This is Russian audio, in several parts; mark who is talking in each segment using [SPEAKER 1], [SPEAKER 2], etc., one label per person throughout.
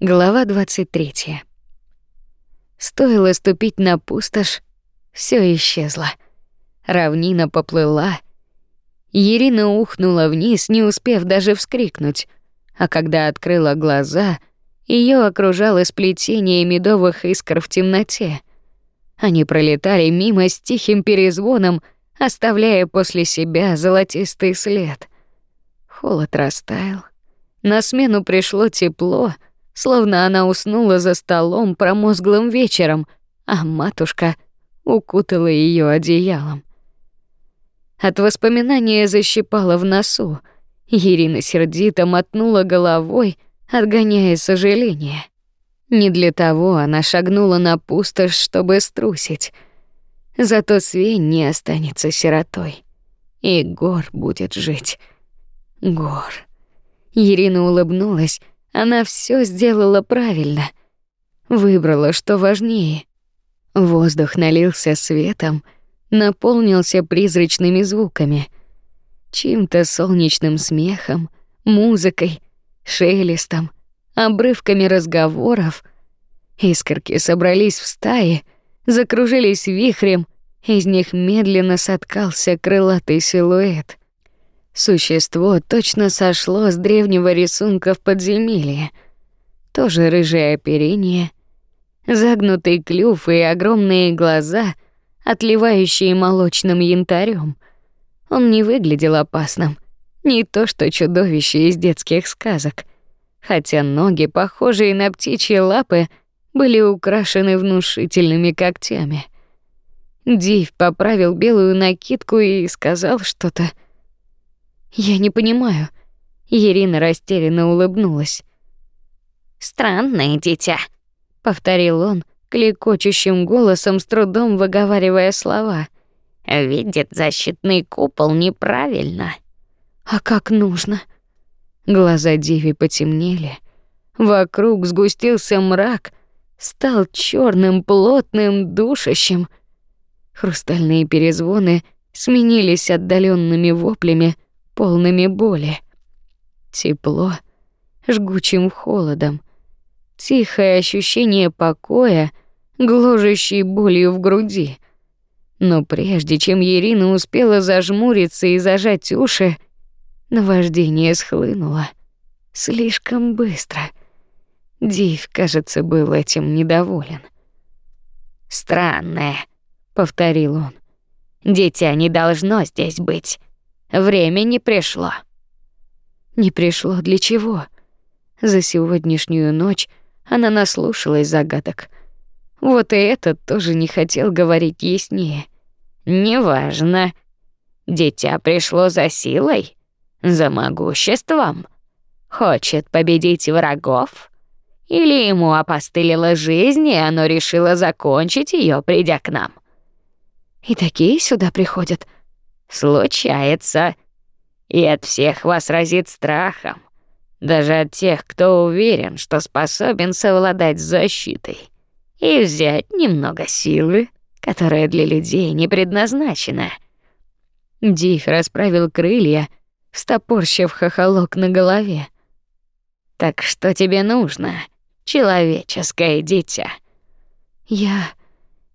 [SPEAKER 1] Глава 23. Стоило ступить на пустошь, все исчезло. Равнина поплыла. Ирина ухнула вниз, не успев даже вскрикнуть. А когда открыла глаза, ее окружало сплетение медовых искр в темноте. Они пролетали мимо с тихим перезвоном, оставляя после себя золотистый след. Холод растаял. На смену пришло тепло — словно она уснула за столом промозглым вечером, а матушка укутала ее одеялом. От воспоминания защипала в носу. Ирина сердито мотнула головой, отгоняя сожаление. Не для того она шагнула на пустошь, чтобы струсить. Зато Свень не останется сиротой. И Гор будет жить. Гор. Ирина улыбнулась, она все сделала правильно. Выбрала, что важнее. Воздух налился светом, наполнился призрачными звуками, чьим-то солнечным смехом, музыкой, шелестом, обрывками разговоров. Искорки собрались в стаи, закружились вихрем, из них медленно соткался крылатый силуэт — Существо точно сошло с древнего рисунка в подземелье. Тоже рыжее оперение, загнутый клюв и огромные глаза, отливающие молочным янтарем. Он не выглядел опасным, не то что чудовище из детских сказок, хотя ноги, похожие на птичьи лапы, были украшены внушительными когтями. Див поправил белую накидку и сказал что-то — я не понимаю. Ирина растерянно улыбнулась. Странное дитя, повторил он клекочущим голосом, с трудом выговаривая слова. Видит защитный купол неправильно. А как нужно? Глаза Диви потемнели. Вокруг сгустился мрак, стал черным, плотным, душащим. Хрустальные перезвоны сменились отдаленными воплями, полными боли. Тепло, жгучим холодом, тихое ощущение покоя, гложущей болью в груди. Но прежде чем Ирина успела зажмуриться и зажать уши, наваждение схлынуло слишком быстро. Див, кажется, был этим недоволен. «Странное», — повторил он. «Дитя не должно здесь быть. Время не пришло. Не пришло для чего? За сегодняшнюю ночь она наслушалась загадок. Вот и этот тоже не хотел говорить яснее. Неважно. Дитя пришло за силой, за могуществом. Хочет победить врагов? Или ему опостылила жизнь, и оно решило закончить ее, придя к нам? И такие сюда приходят — Случается. И от всех вас разит страхом. Даже от тех, кто уверен, что способен совладать с защитой. И взять немного силы, которая для людей не предназначена. Диф расправил крылья, встопорщив хохолок на голове. «Так что тебе нужно, человеческое дитя?» Я...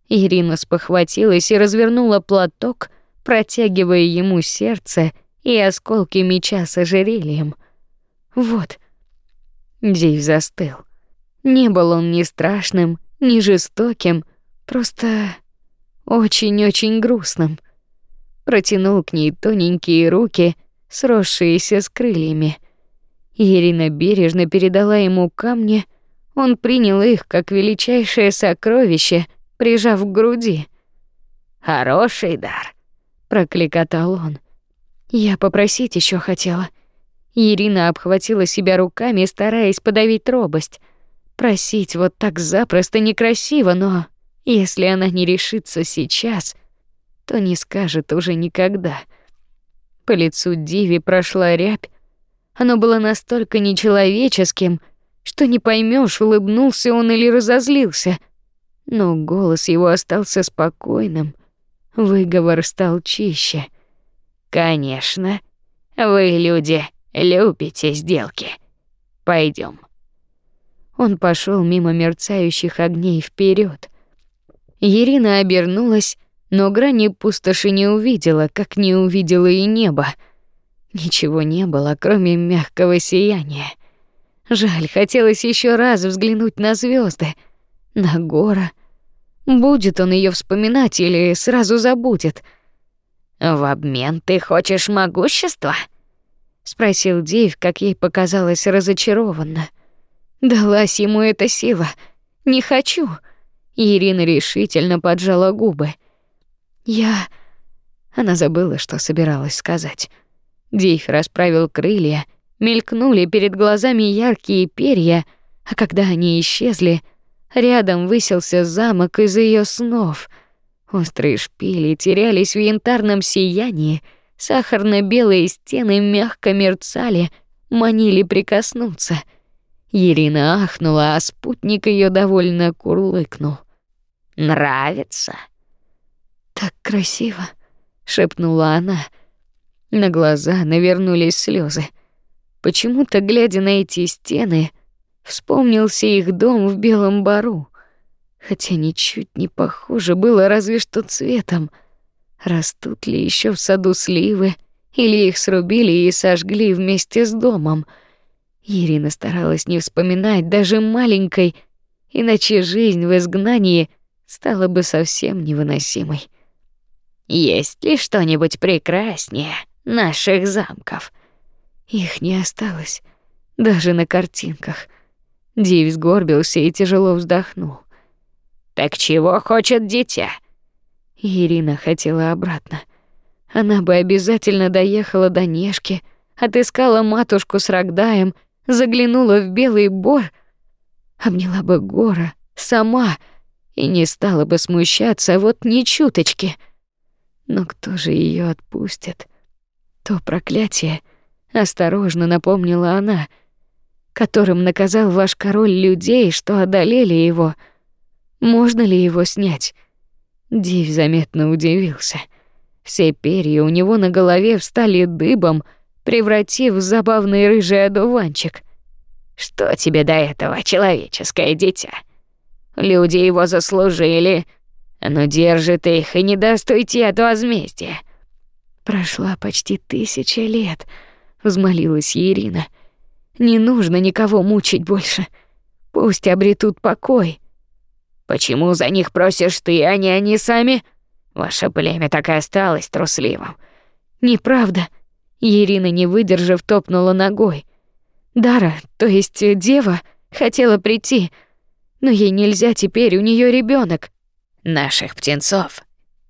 [SPEAKER 1] Ирина спохватилась и развернула платок, протягивая ему сердце и осколки меча с ожерельем. Вот. Див застыл. Не был он ни страшным, ни жестоким, просто очень-очень грустным. Протянул к ней тоненькие руки, сросшиеся с крыльями. Ирина бережно передала ему камни, он принял их как величайшее сокровище, прижав к груди. Хороший дар, прокликотал он. Я попросить еще хотела. Ирина обхватила себя руками, стараясь подавить робость. Просить вот так запросто некрасиво, но если она не решится сейчас, то не скажет уже никогда. По лицу Диви прошла рябь. Оно было настолько нечеловеческим, что не поймешь, улыбнулся он или разозлился. Но голос его остался спокойным, Выговор стал чище. Конечно, вы люди любите сделки. Пойдем. он пошел мимо мерцающих огней вперед. Ирина обернулась, но грани пустоши не увидела, как не увидела и небо. Ничего не было, кроме мягкого сияния. Жаль, хотелось еще раз взглянуть на звезды, на гора. Будет он ее вспоминать или сразу забудет? В обмен ты хочешь могущества? спросил Дейв, как ей показалось разочарованно. Далась ему эта сила. Не хочу. Ирина решительно поджала губы. Я Она забыла, что собиралась сказать. Дейв расправил крылья, мелькнули перед глазами яркие перья, а когда они исчезли, рядом высился замок из ее снов. Острые шпили терялись в янтарном сиянии, сахарно-белые стены мягко мерцали, манили прикоснуться. Ирина ахнула, а спутник ее довольно курлыкнул.
[SPEAKER 2] Нравится?
[SPEAKER 1] Так красиво, шепнула она. На глаза навернулись слезы. Почему-то, глядя на эти стены, вспомнился их дом в Белом Бару, хотя ничуть не похоже было разве что цветом. Растут ли еще в саду сливы, или их срубили и сожгли вместе с домом? Ирина старалась не вспоминать даже маленькой, иначе жизнь в изгнании стала бы совсем невыносимой.
[SPEAKER 2] Есть ли что-нибудь прекраснее наших замков?
[SPEAKER 1] Их не осталось, даже на картинках. Див сгорбился и тяжело вздохнул.
[SPEAKER 2] Так чего хочет дитя?
[SPEAKER 1] Ирина хотела обратно. Она бы обязательно доехала до Нешки, отыскала матушку с Рогдаем, заглянула в Белый Бор, обняла бы Гора сама и не стала бы смущаться вот ни чуточки. Но кто же ее отпустит? То проклятие, осторожно напомнила она, которым наказал ваш король людей, что одолели его. Можно ли его снять? Див заметно удивился. Все перья у него на голове встали дыбом, превратив в забавный рыжий одуванчик.
[SPEAKER 2] Что тебе до этого, человеческое дитя? Люди его заслужили, но держит их и не даст уйти от возмездия.
[SPEAKER 1] Прошла почти тысяча лет, взмолилась Ирина. Не нужно никого мучить больше. Пусть обретут покой.
[SPEAKER 2] Почему за них просишь ты, а не они сами? Ваше племя так и осталось трусливым.
[SPEAKER 1] Неправда. Ирина, не выдержав, топнула ногой. Дара, то есть дева, хотела прийти, но ей нельзя теперь, у нее ребенок.
[SPEAKER 2] Наших птенцов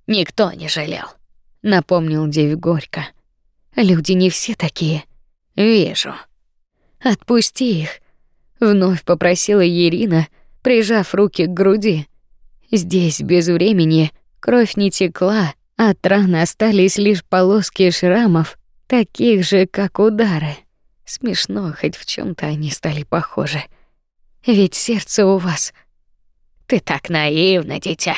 [SPEAKER 2] никто не жалел,
[SPEAKER 1] напомнил Девь горько. Люди не все такие.
[SPEAKER 2] Вижу.
[SPEAKER 1] Отпусти их, вновь попросила Ирина, прижав руки к груди. Здесь без времени кровь не текла, от ран остались лишь полоски шрамов, таких же, как удары. Смешно, хоть в чем то они стали похожи. Ведь сердце у вас.
[SPEAKER 2] Ты так наивна, дитя.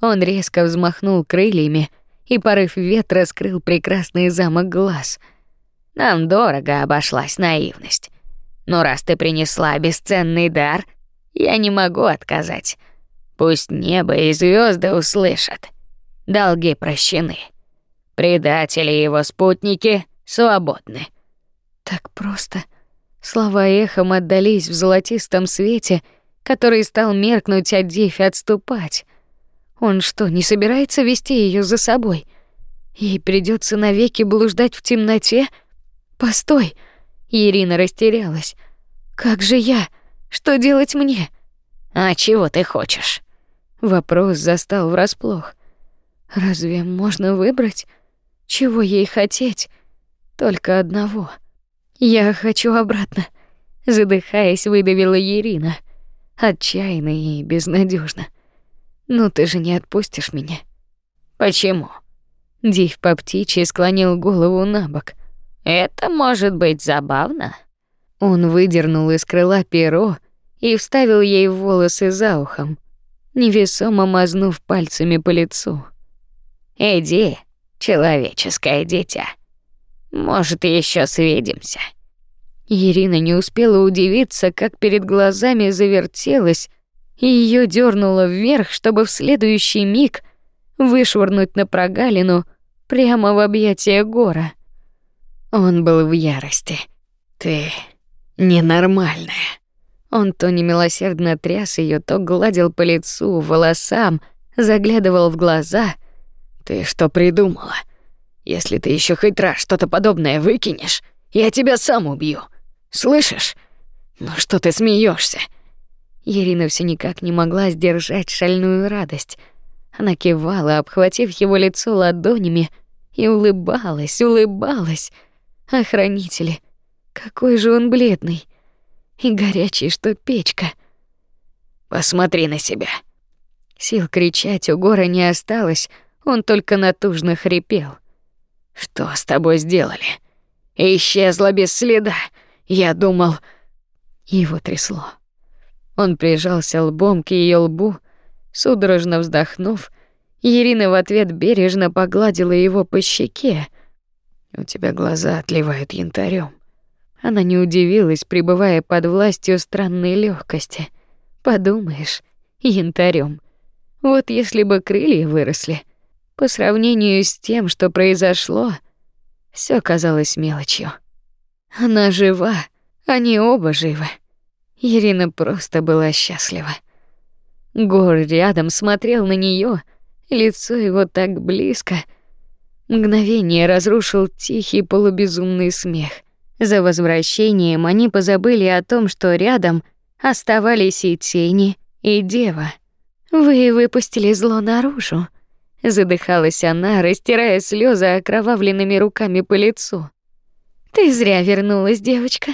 [SPEAKER 1] Он резко взмахнул крыльями, и порыв ветра скрыл прекрасный замок глаз.
[SPEAKER 2] Нам дорого обошлась наивность. Но раз ты принесла бесценный дар, я не могу отказать. Пусть небо и звезды услышат. Долги прощены. Предатели и его спутники свободны.
[SPEAKER 1] Так просто. Слова эхом отдались в золотистом свете, который стал меркнуть, а Дифи отступать. Он что, не собирается вести ее за собой? Ей придется навеки блуждать в темноте? Постой! Ирина растерялась. Как же я? Что делать мне?
[SPEAKER 2] А чего ты хочешь?
[SPEAKER 1] Вопрос застал врасплох. Разве можно выбрать, чего ей хотеть? Только одного. Я хочу обратно, задыхаясь, выдавила Ирина, отчаянно и безнадежно. Ну ты же не отпустишь меня.
[SPEAKER 2] Почему?
[SPEAKER 1] Див по птичьи склонил голову набок.
[SPEAKER 2] Это может быть забавно.
[SPEAKER 1] Он выдернул из крыла перо и вставил ей в волосы за ухом, невесомо мазнув пальцами по лицу.
[SPEAKER 2] «Иди, человеческое дитя. Может, еще свидимся».
[SPEAKER 1] Ирина не успела удивиться, как перед глазами завертелось, и ее дернуло вверх, чтобы в следующий миг вышвырнуть на прогалину прямо в объятия гора. Он был в ярости. Ты ненормальная. Он то немилосердно тряс ее, то гладил по лицу, волосам, заглядывал в глаза. Ты что придумала? Если ты еще хоть раз что-то подобное выкинешь, я тебя сам убью. Слышишь? Ну что ты смеешься? Ирина все никак не могла сдержать шальную радость. Она кивала, обхватив его лицо ладонями, и улыбалась, улыбалась. Охранители, какой же он бледный и горячий, что печка. Посмотри на себя. Сил кричать у Гора не осталось, он только натужно хрипел. Что с тобой сделали? Исчезла без следа. Я думал, его трясло. Он прижался лбом к ее лбу, судорожно вздохнув, Ирина в ответ бережно погладила его по щеке. У тебя глаза отливают янтарем. Она не удивилась, пребывая под властью странной легкости. Подумаешь, янтарем. Вот если бы крылья выросли, по сравнению с тем, что произошло, все казалось мелочью. Она жива, они оба живы. Ирина просто была счастлива. Гор рядом смотрел на нее, лицо его так близко. Мгновение разрушил тихий полубезумный смех. За возвращением они позабыли о том, что рядом оставались и тени, и дева. Вы выпустили зло наружу, задыхалась она, растирая слезы окровавленными руками по лицу. Ты зря вернулась, девочка.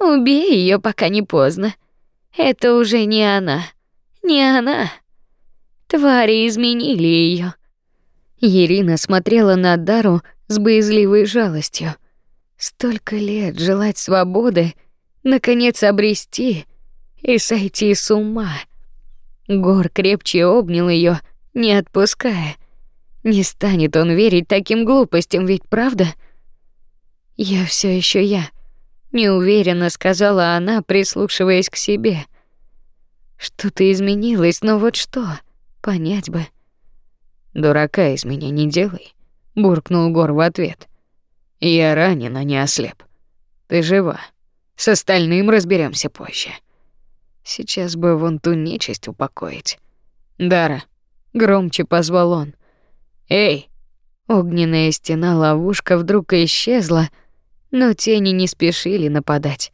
[SPEAKER 1] Убей ее, пока не поздно. Это уже не она. Не она. Твари изменили ее. Ирина смотрела на Дару с боязливой жалостью. Столько лет желать свободы, наконец обрести и сойти с ума. Гор крепче обнял ее, не отпуская. Не станет он верить таким глупостям, ведь правда? Я все еще я неуверенно сказала она, прислушиваясь к себе. Что-то изменилось, но вот что? Понять бы. Дурака из меня не делай, буркнул Гор в ответ. Я ранен, а не ослеп. Ты жива. С остальным разберемся позже. Сейчас бы вон ту нечисть упокоить. Дара, громче позвал он. Эй! Огненная стена ловушка вдруг исчезла, но тени не спешили нападать.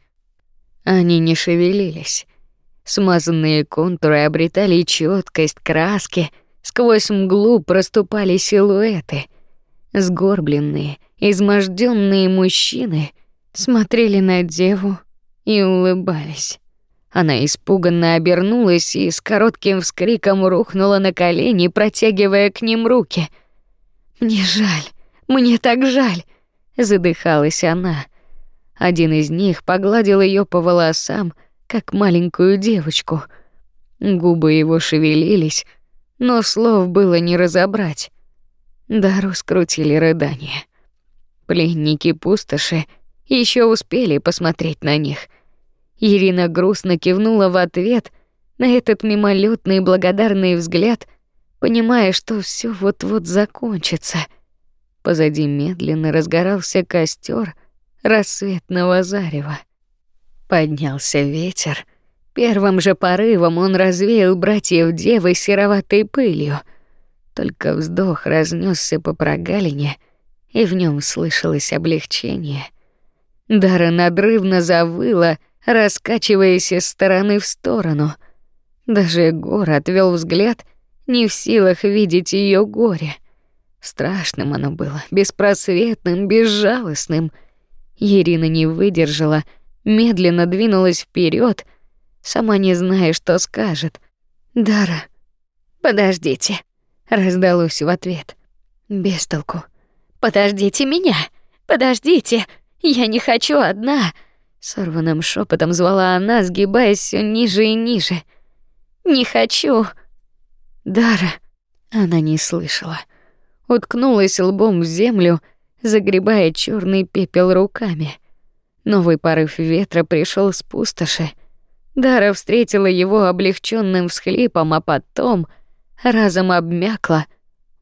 [SPEAKER 1] Они не шевелились. Смазанные контуры обретали четкость краски, сквозь мглу проступали силуэты. Сгорбленные, изможденные мужчины смотрели на деву и улыбались. Она испуганно обернулась и с коротким вскриком рухнула на колени, протягивая к ним руки. Мне жаль, мне так жаль задыхалась она. Один из них погладил ее по волосам, как маленькую девочку. Губы его шевелились, но слов было не разобрать. Дару скрутили рыдания. Пленники пустоши еще успели посмотреть на них. Ирина грустно кивнула в ответ на этот мимолетный благодарный взгляд, понимая, что все вот-вот закончится — Позади медленно разгорался костер рассветного зарева. Поднялся ветер. Первым же порывом он развеял братьев девы сероватой пылью. Только вздох разнесся по прогалине, и в нем слышалось облегчение. Дара надрывно завыла, раскачиваясь из стороны в сторону. Даже Гор отвел взгляд, не в силах видеть ее горе. Страшным оно было, беспросветным, безжалостным. Ирина не выдержала, медленно двинулась вперед, сама не зная, что скажет. «Дара, подождите», — раздалось в ответ. Без толку. «Подождите меня! Подождите! Я не хочу одна!» Сорванным шепотом звала она, сгибаясь все ниже и ниже. «Не хочу!» «Дара!» Она не слышала уткнулась лбом в землю, загребая черный пепел руками. Новый порыв ветра пришел с пустоши. Дара встретила его облегченным всхлипом, а потом разом обмякла,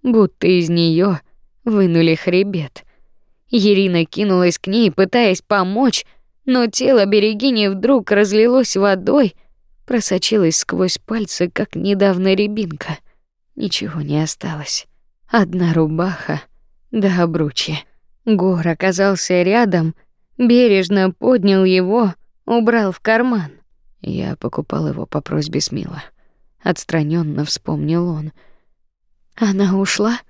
[SPEAKER 1] будто из нее вынули хребет. Ирина кинулась к ней, пытаясь помочь, но тело берегини вдруг разлилось водой, просочилось сквозь пальцы, как недавно рябинка. Ничего не осталось. Одна рубаха да обручья. Гор оказался рядом, бережно поднял его, убрал в карман. Я покупал его по просьбе Смила. Отстраненно вспомнил он. Она ушла?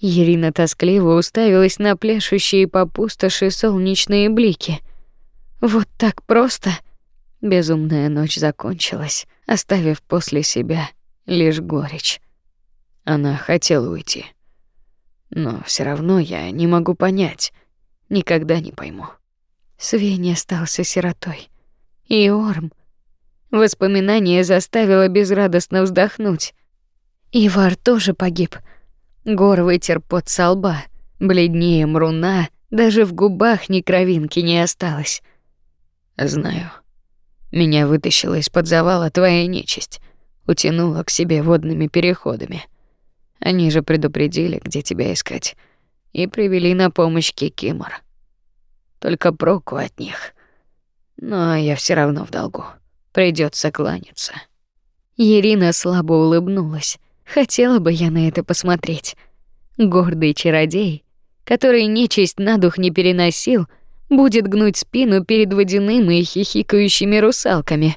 [SPEAKER 1] Ирина тоскливо уставилась на пляшущие по пустоши солнечные блики. Вот так просто. Безумная ночь закончилась, оставив после себя лишь горечь. Она хотела уйти. Но все равно я не могу понять, никогда не пойму. Свень остался сиротой. И Орм. Воспоминание заставило безрадостно вздохнуть. Ивар тоже погиб. Гор вытер пот со лба. Бледнее мруна, даже в губах ни кровинки не осталось. Знаю. Меня вытащила из-под завала твоя нечисть, утянула к себе водными переходами. Они же предупредили, где тебя искать, и привели на помощь Кикимор. Только проку от них. Но я все равно в долгу. Придется кланяться. Ирина слабо улыбнулась. Хотела бы я на это посмотреть. Гордый чародей, который нечисть на дух не переносил, будет гнуть спину перед водяным и хихикающими русалками.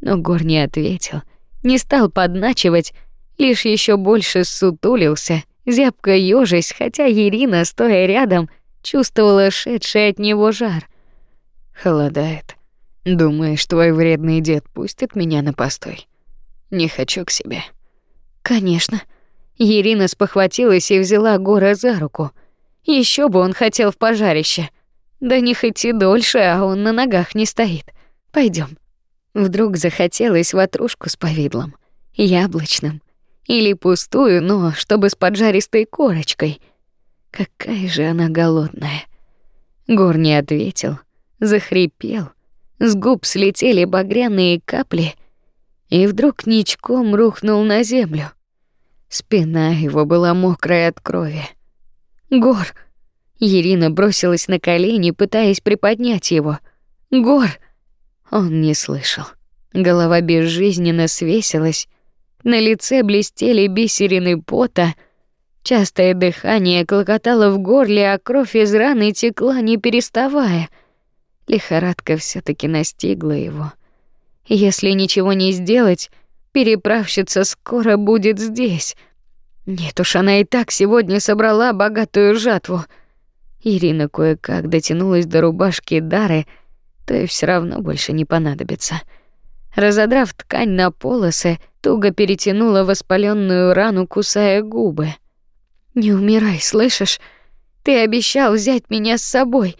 [SPEAKER 1] Но Гор не ответил, не стал подначивать, лишь еще больше сутулился, зябко ёжись, хотя Ирина, стоя рядом, чувствовала шедший от него жар. Холодает. Думаешь, твой вредный дед пустит меня на постой? Не хочу к себе. Конечно. Ирина спохватилась и взяла Гора за руку. Еще бы он хотел в пожарище. Да не идти дольше, а он на ногах не стоит. Пойдем. Вдруг захотелось ватрушку с повидлом, яблочным, или пустую, но чтобы с поджаристой корочкой. Какая же она голодная. Гор не ответил, захрипел. С губ слетели багряные капли, и вдруг ничком рухнул на землю. Спина его была мокрая от крови. Гор. Ирина бросилась на колени, пытаясь приподнять его. Гор. Он не слышал. Голова безжизненно свесилась, на лице блестели бисерины пота, частое дыхание клокотало в горле, а кровь из раны текла не переставая. Лихорадка все таки настигла его. Если ничего не сделать, переправщица скоро будет здесь. Нет уж, она и так сегодня собрала богатую жатву. Ирина кое-как дотянулась до рубашки Дары, то и все равно больше не понадобится. Разодрав ткань на полосы, туго перетянула воспаленную рану, кусая губы. Не умирай, слышишь? Ты обещал взять меня с собой.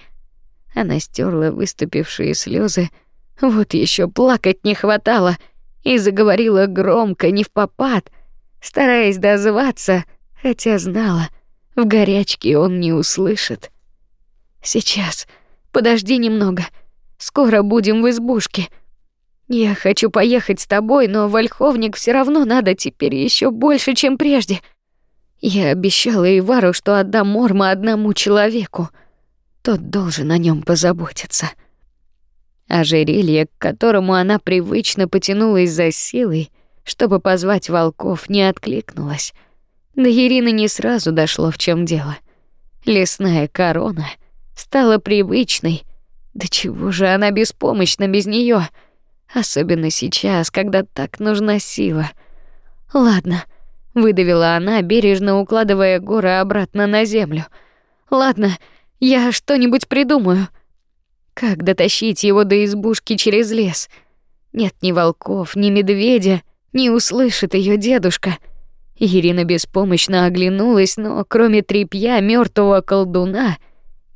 [SPEAKER 1] Она стерла выступившие слезы. Вот еще плакать не хватало и заговорила громко, не в попад, стараясь дозваться, хотя знала, в горячке он не услышит. Сейчас. Подожди немного. Скоро будем в избушке. Я хочу поехать с тобой, но Вольховник все равно надо теперь еще больше, чем прежде. Я обещала Ивару, что отдам Морма одному человеку. Тот должен о нем позаботиться. Ожерелье, к которому она привычно потянулась за силой, чтобы позвать волков, не откликнулось. До Ирины не сразу дошло, в чем дело. Лесная корона стала привычной. Да чего же она беспомощна без нее? Особенно сейчас, когда так нужна сила. Ладно, выдавила она, бережно укладывая горы обратно на землю. Ладно, я что-нибудь придумаю. Как дотащить его до избушки через лес? Нет ни волков, ни медведя, не услышит ее дедушка. Ирина беспомощно оглянулась, но кроме трепья мертвого колдуна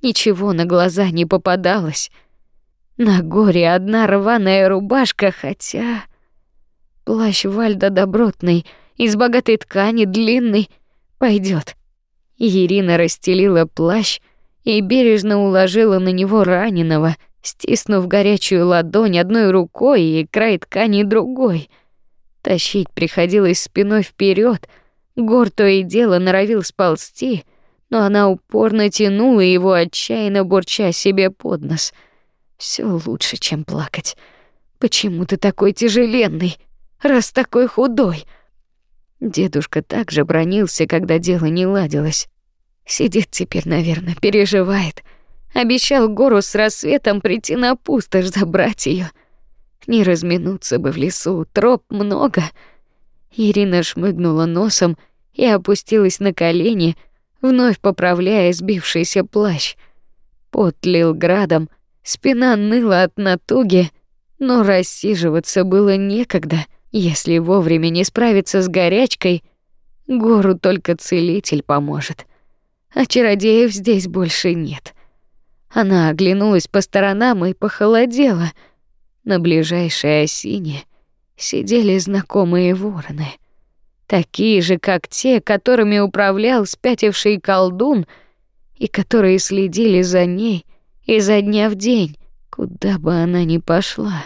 [SPEAKER 1] ничего на глаза не попадалось. На горе одна рваная рубашка, хотя плащ Вальда добротный, из богатой ткани, длинный, пойдет. Ирина расстелила плащ и бережно уложила на него раненого, стиснув горячую ладонь одной рукой и край ткани другой. Тащить приходилось спиной вперед. Гор то и дело норовил сползти, но она упорно тянула его, отчаянно бурча себе под нос. Все лучше, чем плакать. Почему ты такой тяжеленный, раз такой худой? Дедушка также бронился, когда дело не ладилось. Сидит теперь, наверное, переживает. Обещал гору с рассветом прийти на пустошь забрать ее. Не разминуться бы в лесу, троп много. Ирина шмыгнула носом и опустилась на колени, вновь поправляя сбившийся плащ. Пот лил градом, спина ныла от натуги, но рассиживаться было некогда. Если вовремя не справиться с горячкой, гору только целитель поможет. А чародеев здесь больше нет. Она оглянулась по сторонам и похолодела. На ближайшей осине сидели знакомые вороны, такие же, как те, которыми управлял спятивший колдун и которые следили за ней изо дня в день, куда бы она ни пошла.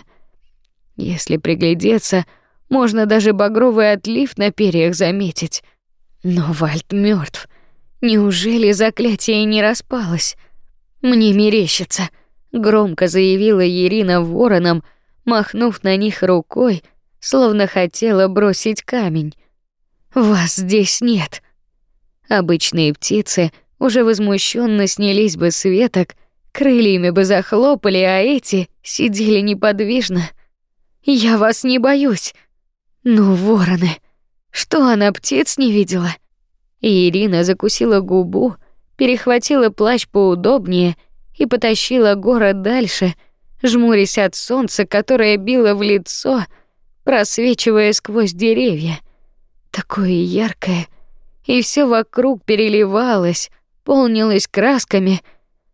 [SPEAKER 1] Если приглядеться, можно даже багровый отлив на перьях заметить. Но Вальт мертв. Неужели заклятие не распалось? Мне мерещится, громко заявила Ирина воронам, махнув на них рукой, словно хотела бросить камень. Вас здесь нет. Обычные птицы уже возмущенно снялись бы с веток, крыльями бы захлопали, а эти сидели неподвижно. Я вас не боюсь. Ну, вороны, что она птиц не видела? И Ирина закусила губу, перехватила плащ поудобнее и потащила город дальше, жмурясь от солнца, которое било в лицо, просвечивая сквозь деревья. Такое яркое, и все вокруг переливалось, полнилось красками,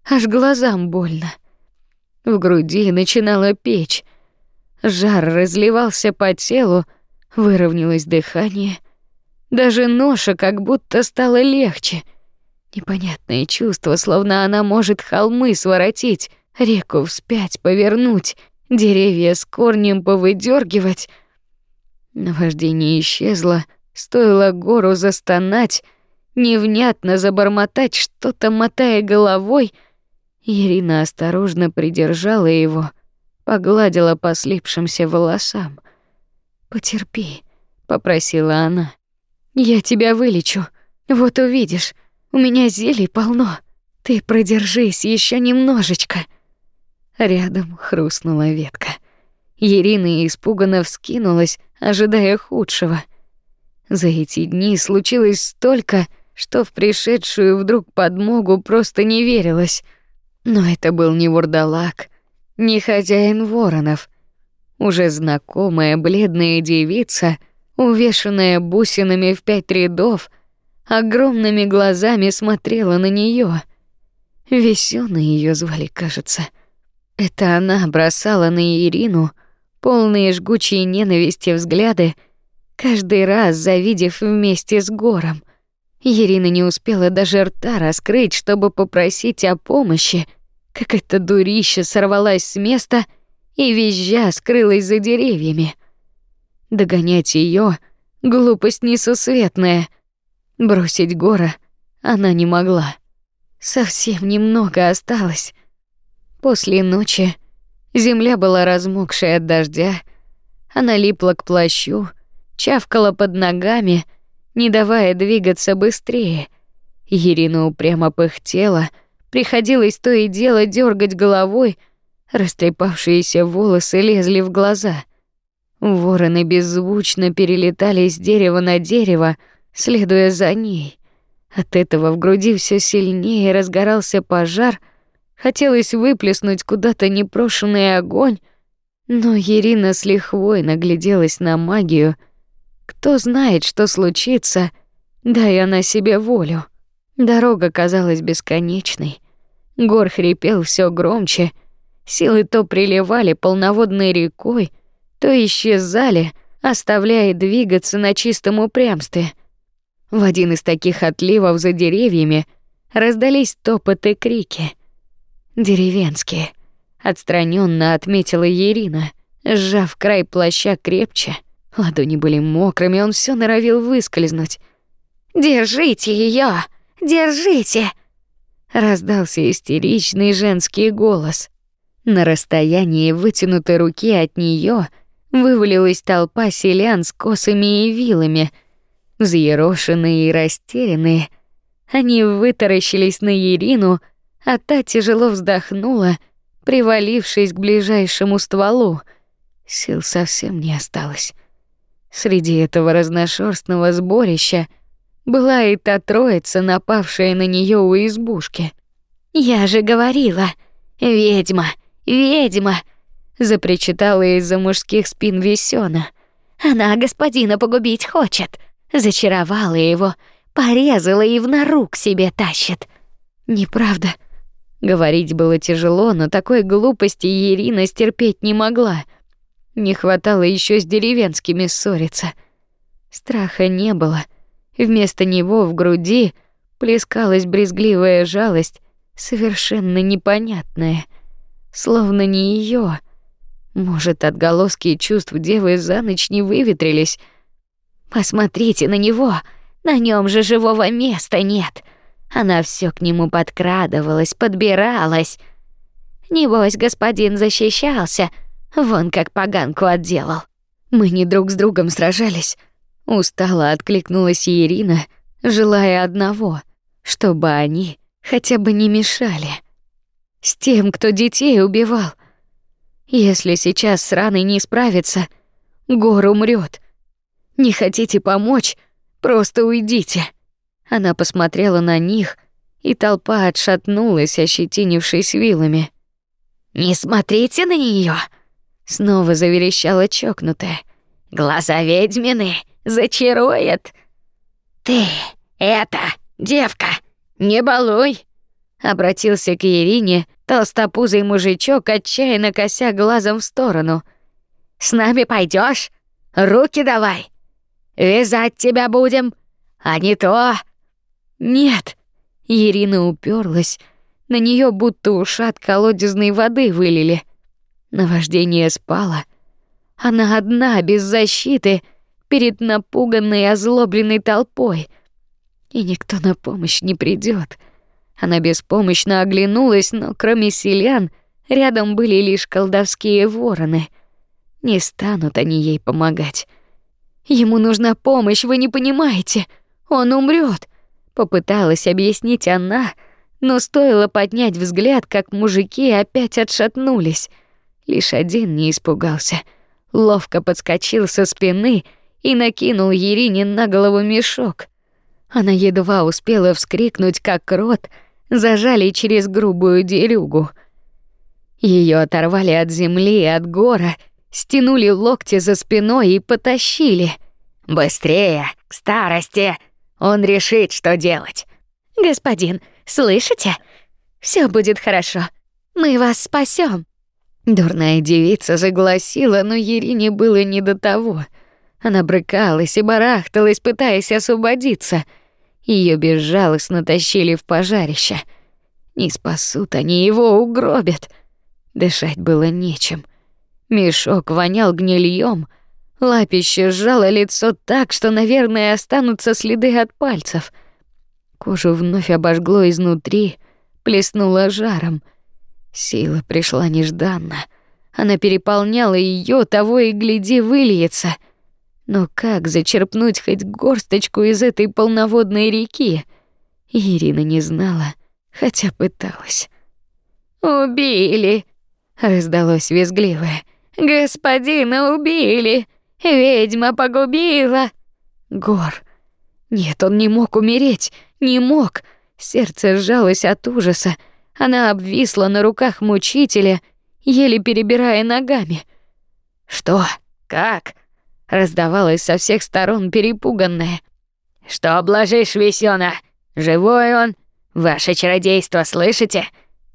[SPEAKER 1] аж глазам больно. В груди начинало печь. Жар разливался по телу, выровнялось дыхание. Даже ноша как будто стало легче — Непонятное чувство, словно она может холмы своротить, реку вспять повернуть, деревья с корнем повыдергивать. Наваждение исчезло, стоило гору застонать, невнятно забормотать что-то, мотая головой. Ирина осторожно придержала его, погладила по слипшимся волосам. «Потерпи», — попросила она. «Я тебя вылечу, вот увидишь». У меня зелий полно. Ты продержись еще немножечко. Рядом хрустнула ветка. Ирина испуганно вскинулась, ожидая худшего. За эти дни случилось столько, что в пришедшую вдруг подмогу просто не верилось. Но это был не вурдалак, не хозяин воронов. Уже знакомая бледная девица, увешанная бусинами в пять рядов, огромными глазами смотрела на нее. Весёной ее звали, кажется. Это она бросала на Ирину полные жгучей ненависти взгляды, каждый раз завидев вместе с Гором. Ирина не успела даже рта раскрыть, чтобы попросить о помощи, как это дурище сорвалась с места и визжа скрылась за деревьями. Догонять ее глупость несусветная. Бросить Гора она не могла. Совсем немного осталось. После ночи земля была размокшая от дождя, она липла к плащу, чавкала под ногами, не давая двигаться быстрее. Ирина упрямо пыхтела, приходилось то и дело дергать головой, растрепавшиеся волосы лезли в глаза. Вороны беззвучно перелетали с дерева на дерево, следуя за ней. От этого в груди все сильнее разгорался пожар, хотелось выплеснуть куда-то непрошенный огонь, но Ирина с лихвой нагляделась на магию. Кто знает, что случится, дай она себе волю. Дорога казалась бесконечной. Гор хрипел все громче, силы то приливали полноводной рекой, то исчезали, оставляя двигаться на чистом упрямстве — в один из таких отливов за деревьями раздались топот и крики. Деревенские, отстраненно отметила Ирина, сжав край плаща крепче. Ладони были мокрыми, он все норовил выскользнуть. Держите ее, держите! Раздался истеричный женский голос. На расстоянии вытянутой руки от нее вывалилась толпа селян с косами и вилами, взъерошенные и растерянные. Они вытаращились на Ирину, а та тяжело вздохнула, привалившись к ближайшему стволу. Сил совсем не осталось. Среди этого разношерстного сборища была и та троица, напавшая на нее у избушки. «Я же говорила, ведьма, ведьма!» Запричитала из-за мужских спин Весёна. «Она господина погубить хочет!» Зачаровала его, порезала и в нору к себе тащит. «Неправда!» Говорить было тяжело, но такой глупости Ирина стерпеть не могла. Не хватало еще с деревенскими ссориться. Страха не было — Вместо него в груди плескалась брезгливая жалость, совершенно непонятная, словно не ее. Может, отголоски чувств девы за ночь не выветрились. Посмотрите на него, на нем же живого места нет. Она все к нему подкрадывалась, подбиралась. Небось, господин защищался, вон как поганку отделал. Мы не друг с другом сражались, Устало откликнулась Ирина, желая одного, чтобы они хотя бы не мешали. С тем, кто детей убивал. Если сейчас с раной не справится, Гор умрет. Не хотите помочь? Просто уйдите. Она посмотрела на них, и толпа отшатнулась, ощетинившись вилами. Не смотрите на нее, снова заверещала чокнутая. Глаза ведьмины зачарует. Ты это, девка, не балуй, обратился к Ирине толстопузый мужичок, отчаянно кося глазом в сторону. С нами пойдешь? Руки давай. Вязать тебя будем, а не то. Нет. Ирина уперлась. На нее будто ушат колодезной воды вылили. Наваждение спало. Она одна, без защиты, перед напуганной и озлобленной толпой. И никто на помощь не придет. Она беспомощно оглянулась, но кроме селян рядом были лишь колдовские вороны. Не станут они ей помогать. Ему нужна помощь, вы не понимаете. Он умрет. Попыталась объяснить она, но стоило поднять взгляд, как мужики опять отшатнулись. Лишь один не испугался. Ловко подскочил со спины и накинул Ерине на голову мешок. Она едва успела вскрикнуть, как рот зажали через грубую дерюгу. Ее оторвали от земли и от гора, стянули локти за спиной и потащили. «Быстрее, к старости! Он решит, что делать!» «Господин, слышите? Все будет хорошо. Мы вас спасем. Дурная девица загласила, но Ерине было не до того — она брыкалась и барахталась, пытаясь освободиться. Ее безжалостно тащили в пожарище. Не спасут они его, угробят. Дышать было нечем. Мешок вонял гнильем. Лапище сжало лицо так, что, наверное, останутся следы от пальцев. Кожу вновь обожгло изнутри, плеснуло жаром. Сила пришла нежданно. Она переполняла ее, того и гляди, выльется — но как зачерпнуть хоть горсточку из этой полноводной реки? Ирина не знала, хотя пыталась. «Убили!» — раздалось визгливое. «Господина убили! Ведьма погубила!» Гор. Нет, он не мог умереть, не мог. Сердце сжалось от ужаса. Она обвисла на руках мучителя, еле перебирая ногами. «Что? Как?» Раздавалось со всех сторон перепуганное. Что обложишь, Весёна? Живой он? Ваше чародейство, слышите?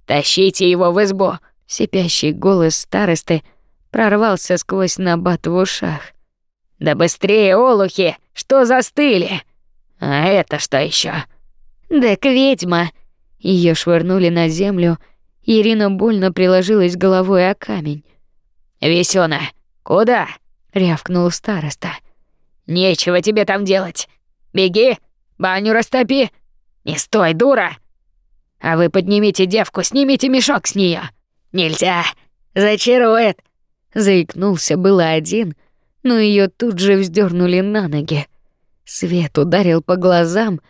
[SPEAKER 1] Тащите его в избу. Сипящий голос старосты прорвался сквозь набат в ушах. Да быстрее, олухи, что застыли? А это что еще? Да ведьма, Ее швырнули на землю, Ирина больно приложилась головой о камень.
[SPEAKER 2] «Весёна, куда?»
[SPEAKER 1] — рявкнул староста.
[SPEAKER 2] «Нечего тебе там делать. Беги, баню растопи. Не стой, дура! А вы поднимите девку, снимите мешок с неё. Нельзя, зачарует!»
[SPEAKER 1] Заикнулся было один, но ее тут же вздернули на ноги. Свет ударил по глазам,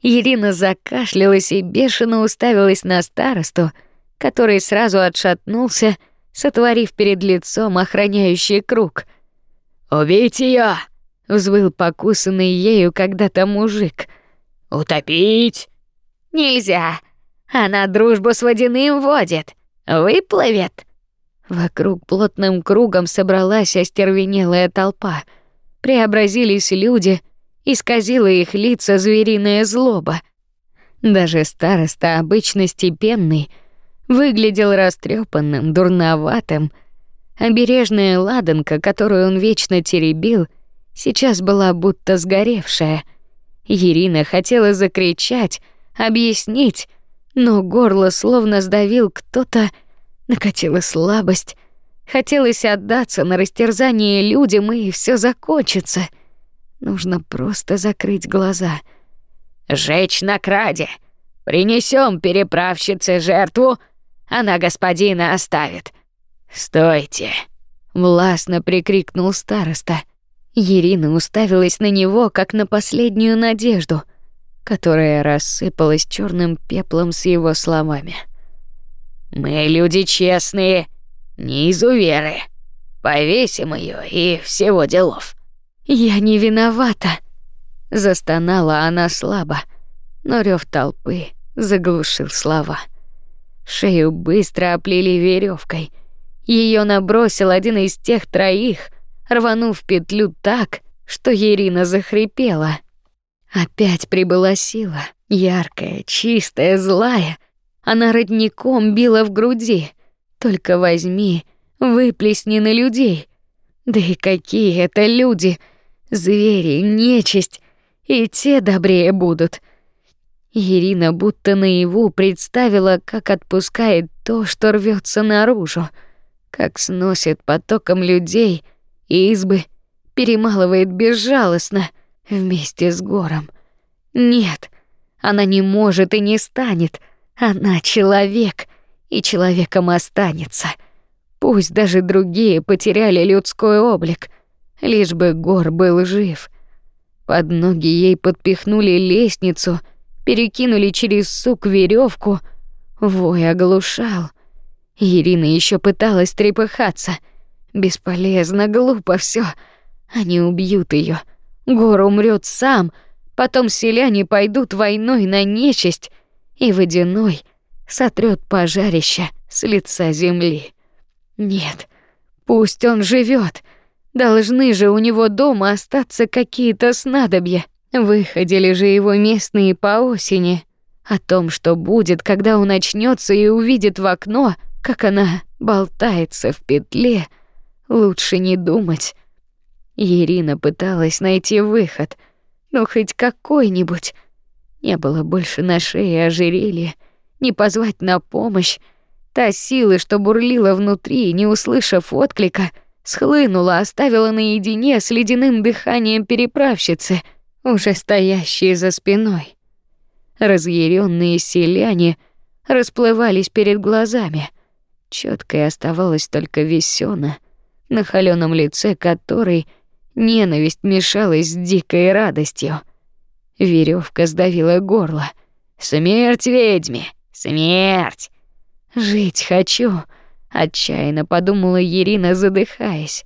[SPEAKER 1] Ирина закашлялась и бешено уставилась на старосту, который сразу отшатнулся, сотворив перед лицом охраняющий круг.
[SPEAKER 2] «Убить ее!
[SPEAKER 1] взвыл покусанный ею когда-то мужик.
[SPEAKER 2] «Утопить!»
[SPEAKER 1] «Нельзя! Она дружбу с водяным водит! Выплывет!» Вокруг плотным кругом собралась остервенелая толпа. Преобразились люди, исказила их лица звериная злоба. Даже староста, обычно степенный, выглядел растрепанным, дурноватым. Обережная ладанка, которую он вечно теребил, сейчас была будто сгоревшая. Ирина хотела закричать, объяснить, но горло словно сдавил кто-то, накатила слабость. Хотелось отдаться на растерзание людям, и все закончится — Нужно просто закрыть глаза.
[SPEAKER 2] «Жечь на краде! Принесем переправщице жертву, она господина оставит. Стойте!»
[SPEAKER 1] Властно прикрикнул староста. Ирина уставилась на него, как на последнюю надежду, которая рассыпалась черным пеплом с его словами.
[SPEAKER 2] «Мы люди честные, не изуверы. Повесим ее и всего делов».
[SPEAKER 1] «Я не виновата!» Застонала она слабо, но рев толпы заглушил слова. Шею быстро оплели веревкой. Ее набросил один из тех троих, рванув петлю так, что Ирина захрипела. Опять прибыла сила, яркая, чистая, злая. Она родником била в груди. Только возьми, выплесни на людей. Да и какие это люди! Звери, нечисть, и те добрее будут. Ирина будто наяву представила, как отпускает то, что рвется наружу, как сносит потоком людей и избы, перемалывает безжалостно вместе с гором. Нет, она не может и не станет. Она человек, и человеком останется. Пусть даже другие потеряли людской облик — лишь бы Гор был жив. Под ноги ей подпихнули лестницу, перекинули через сук веревку. Вой оглушал. Ирина еще пыталась трепыхаться. Бесполезно, глупо все. Они убьют ее. Гор умрет сам. Потом селяне пойдут войной на нечисть, и водяной сотрет пожарище с лица земли. Нет, пусть он живет. Должны же у него дома остаться какие-то снадобья. Выходили же его местные по осени. О том, что будет, когда он очнется и увидит в окно, как она болтается в петле, лучше не думать. Ирина пыталась найти выход, но хоть какой-нибудь. Не было больше на шее ожерелья, не позвать на помощь. Та сила, что бурлила внутри, не услышав отклика — схлынула, оставила наедине с ледяным дыханием переправщицы, уже стоящей за спиной. Разъяренные селяне расплывались перед глазами. Чёткой оставалась только Весёна, на холёном лице которой ненависть мешалась с дикой радостью. Веревка сдавила горло. «Смерть ведьме! Смерть!» «Жить хочу!» Отчаянно подумала Ирина, задыхаясь.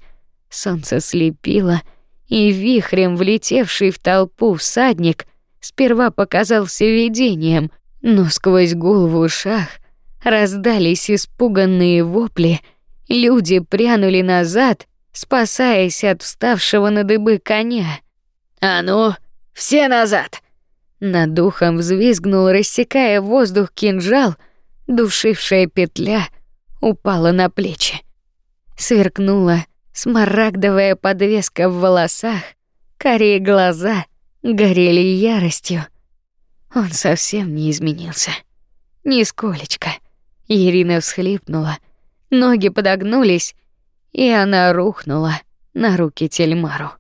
[SPEAKER 1] Солнце слепило, и вихрем влетевший в толпу всадник сперва показался видением, но сквозь гул в ушах раздались испуганные вопли. Люди прянули назад, спасаясь от вставшего на дыбы коня.
[SPEAKER 2] «А ну, все назад!»
[SPEAKER 1] Над духом взвизгнул, рассекая воздух кинжал, душившая петля — упала на плечи. Сверкнула смарагдовая подвеска в волосах, карие глаза горели яростью. Он совсем не изменился. Нисколечко. Ирина всхлипнула, ноги подогнулись, и она рухнула на руки Тельмару.